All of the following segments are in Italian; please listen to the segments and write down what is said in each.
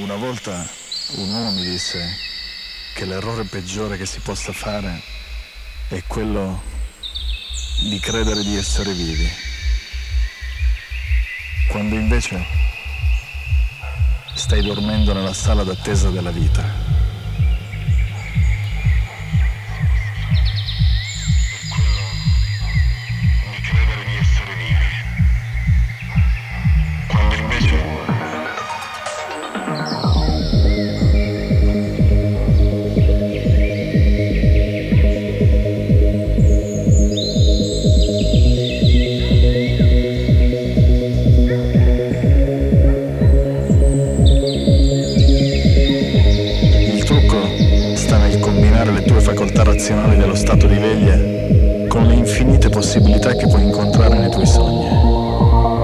Una volta un uomo mi disse che l'errore peggiore che si possa fare è quello di credere di essere vivi, quando invece stai dormendo nella sala d'attesa della vita. Facoltà razionali dello stato di veglia con le infinite possibilità che puoi incontrare nei tuoi sogni.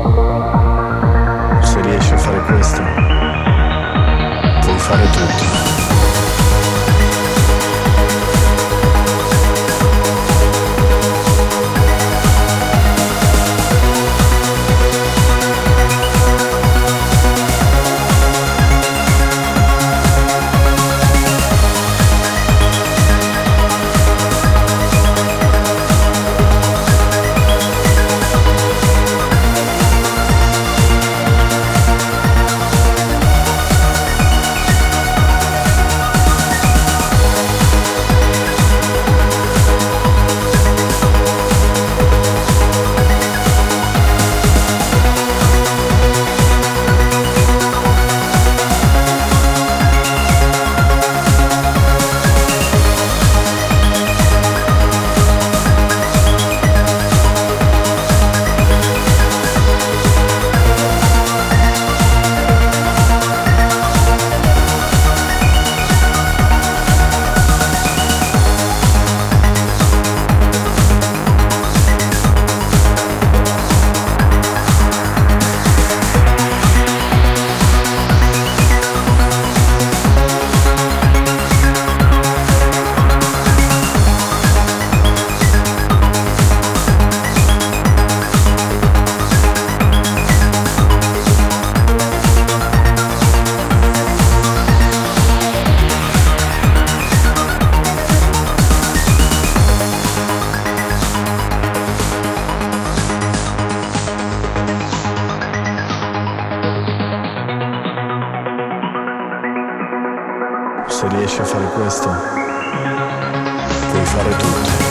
A fare questo, puoi fare tutto.